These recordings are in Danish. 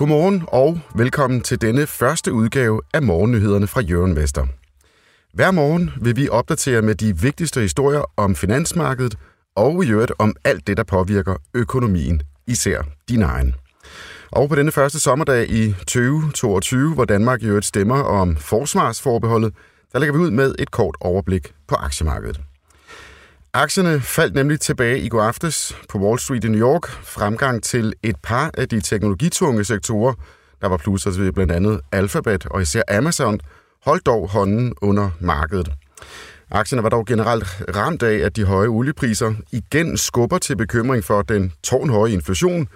Godmorgen og velkommen til denne første udgave af Morgennyhederne fra Jørgen Vester. Hver morgen vil vi opdatere med de vigtigste historier om finansmarkedet og i øvrigt om alt det, der påvirker økonomien, især din egen. Og på denne første sommerdag i 2022, hvor Danmark i øvrigt stemmer om forsvarsforbeholdet, der lægger vi ud med et kort overblik på aktiemarkedet. Aktierne faldt nemlig tilbage i går aftes på Wall Street i New York. Fremgang til et par af de teknologitunge sektorer, der var plusser altså til blandt andet Alphabet og især Amazon, holdt dog hånden under markedet. Aktierne var dog generelt ramt af, at de høje oliepriser igen skubber til bekymring for den tårnhøje inflation.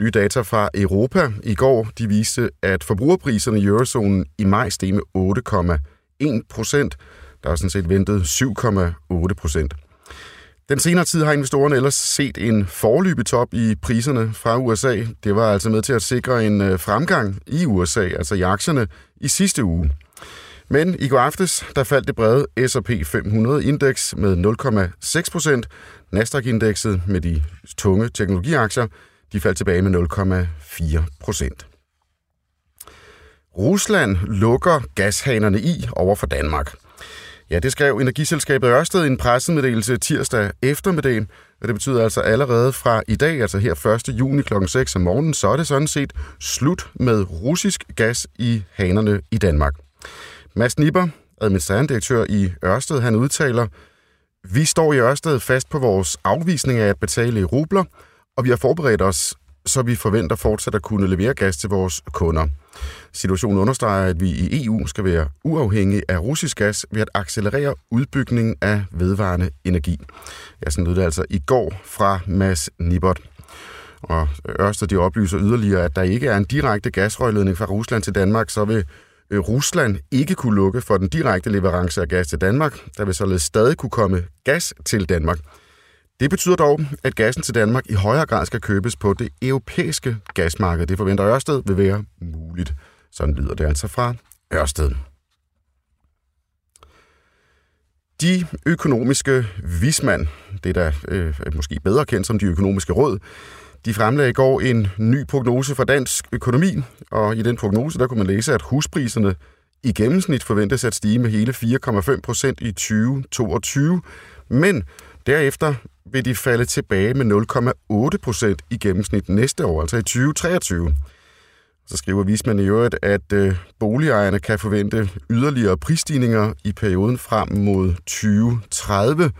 Nye data fra Europa i går de viste, at forbrugerpriserne i eurozonen i maj steg med 8,1 procent. Der er sådan set ventet 7,8 procent. Den senere tid har investorerne ellers set en forløbig top i priserne fra USA. Det var altså med til at sikre en øh, fremgang i USA, altså i aktierne, i sidste uge. Men i går aftes, der faldt det brede S&P 500-indeks med 0,6 procent. Nasdaq-indekset med de tunge teknologiaktier, de faldt tilbage med 0,4 procent. Rusland lukker gashanerne i over for Danmark. Ja, det skrev Energiselskabet Ørsted i en pressemeddelelse tirsdag eftermiddag, og det betyder altså allerede fra i dag, altså her 1. juni kl. 6 om morgenen, så er det sådan set slut med russisk gas i hanerne i Danmark. Mads Nipper, administrerende direktør i Ørsted, han udtaler, vi står i Ørsted fast på vores afvisning af at betale i rubler, og vi har forberedt os, så vi forventer fortsat at kunne levere gas til vores kunder. Situationen understreger, at vi i EU skal være uafhængige af russisk gas ved at accelerere udbygningen af vedvarende energi. Ja, sådan lød det altså i går fra Mads Nibot. Og Ørsted de oplyser yderligere, at der ikke er en direkte gasrørledning fra Rusland til Danmark, så vil øh, Rusland ikke kunne lukke for den direkte leverance af gas til Danmark. Der vil således stadig kunne komme gas til Danmark. Det betyder dog, at gassen til Danmark i højere grad skal købes på det europæiske gasmarked. Det forventer Ørsted vil være muligt. Sådan lyder det altså fra Ørsted. De økonomiske vismand, det der øh, er måske bedre kendt som de økonomiske råd, de fremlagde i går en ny prognose for dansk økonomi, og i den prognose der kunne man læse, at huspriserne i gennemsnit forventes at stige med hele 4,5 procent i 2022, men derefter vil de falde tilbage med 0,8 procent i gennemsnit næste år, altså i 2023. Så skriver vismanden i øvrigt, at øh, boligejerne kan forvente yderligere prisstigninger i perioden frem mod 2030.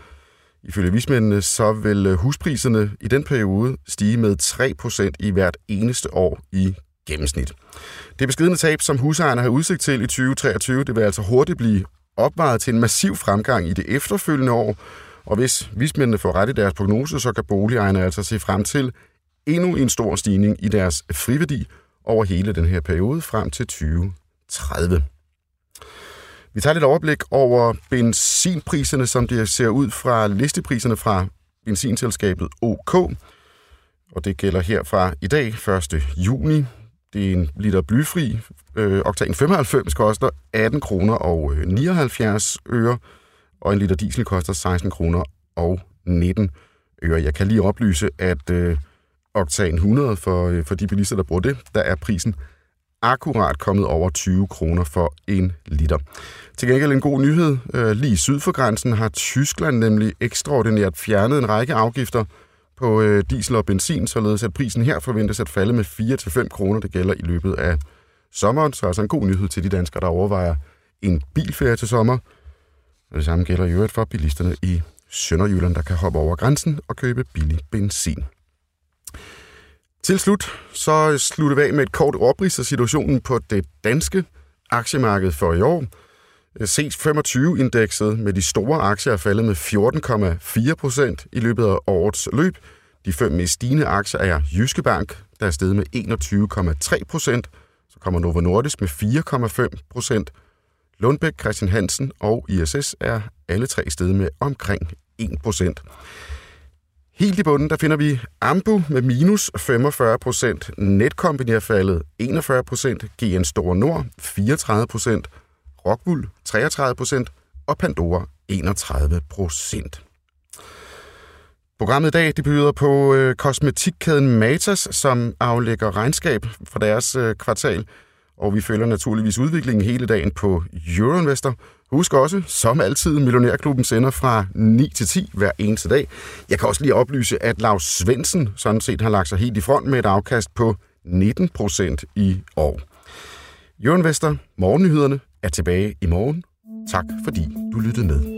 Ifølge vismændene så vil øh, huspriserne i den periode stige med 3% i hvert eneste år i gennemsnit. Det beskidende tab, som husejerne har udsigt til i 2023, det vil altså hurtigt blive opvejet til en massiv fremgang i det efterfølgende år, og hvis vismændene får ret i deres prognose, så kan boligejerne altså se frem til endnu en stor stigning i deres friværdi over hele den her periode frem til 2030. Vi tager lidt overblik over benzinpriserne, som det ser ud fra listepriserne fra benzinselskabet OK. Og det gælder herfra i dag, 1. juni. Det er en liter blyfri øh, oktan 95 koster 18 kroner og øh, 79 øre, og en liter diesel koster 16 kroner og 19 øre. Jeg kan lige oplyse, at øh, oktan 100 for, øh, for de bilister, der bruger det, der er prisen akkurat kommet over 20 kroner for en liter. Til gengæld en god nyhed. Øh, lige syd for grænsen har Tyskland nemlig ekstraordinært fjernet en række afgifter på øh, diesel og benzin, således at prisen her forventes at falde med 4-5 kroner. Det gælder i løbet af sommeren, så altså en god nyhed til de danskere, der overvejer en bilferie til sommer. Det samme gælder i øvrigt for bilisterne i Sønderjylland, der kan hoppe over grænsen og købe billig benzin. Til slut så slutter vi af med et kort oprids af situationen på det danske aktiemarked for i år. C25-indekset med de store aktier er faldet med 14,4 procent i løbet af årets løb. De fem mest stigende aktier er Jyske Bank, der er steget med 21,3 procent. Så kommer Novo Nordisk med 4,5 procent. Lundbæk, Christian Hansen og ISS er alle tre steder med omkring 1%. Helt i bunden, der finder vi Ambu med minus 45 procent, Netcompany er faldet 41 procent, GN Store Nord 34 procent, Rockwool 33 procent og Pandora 31 procent. Programmet i dag det byder på øh, kosmetikkæden Matas, som aflægger regnskab for deres øh, kvartal. Og vi følger naturligvis udviklingen hele dagen på Euroinvestor. Husk også, som altid, Millionærklubben sender fra 9 til 10 hver eneste dag. Jeg kan også lige oplyse, at Lars Svendsen sådan set har lagt sig helt i front med et afkast på 19 procent i år. Euroinvestor, morgennyhederne er tilbage i morgen. Tak fordi du lyttede med.